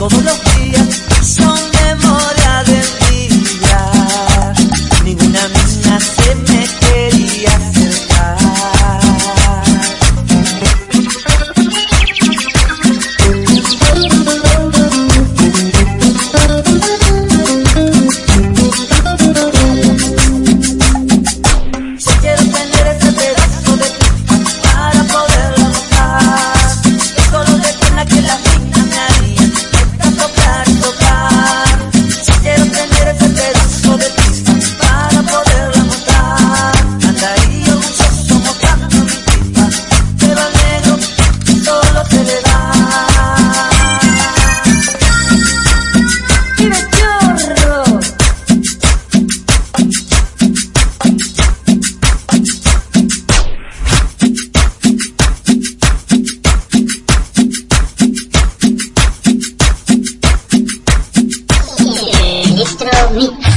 todos los through me.